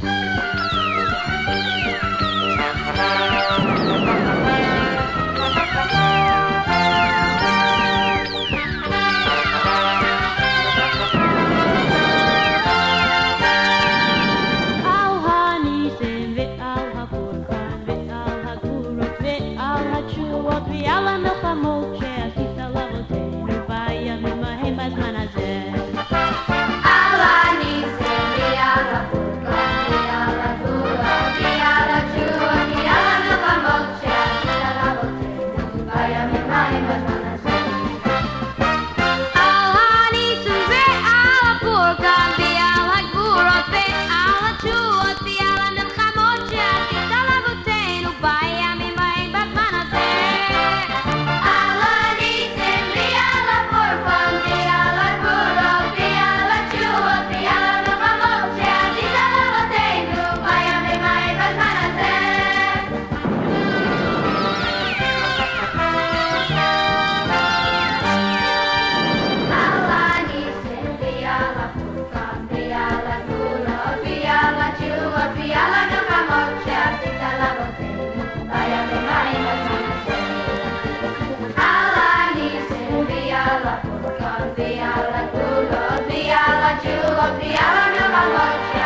Bye. I love you.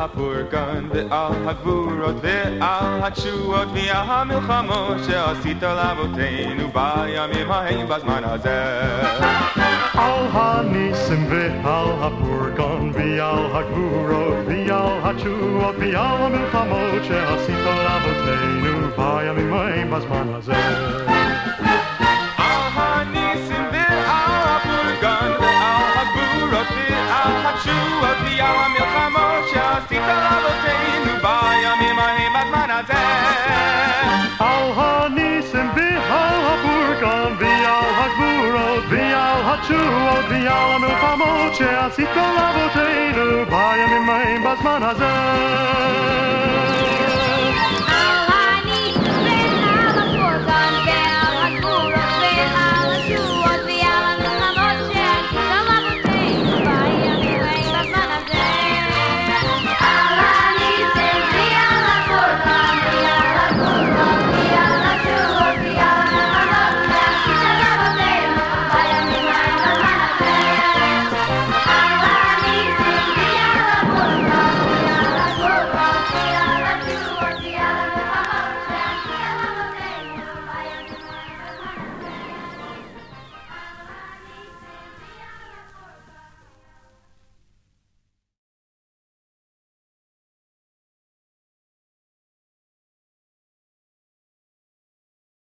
הפורקן ועל הגבורות ועל התשועות ועל המלחמות שעשית לאבותינו בימים ההם בזמן הזה. על הניסים ועל הפורקן ועל הגבורות ועל התשועות ועל המלחמות שעשית לאבותינו בימים czuł odbijalamy pamocie, a si to laboczej, bajem i moim basmana zem.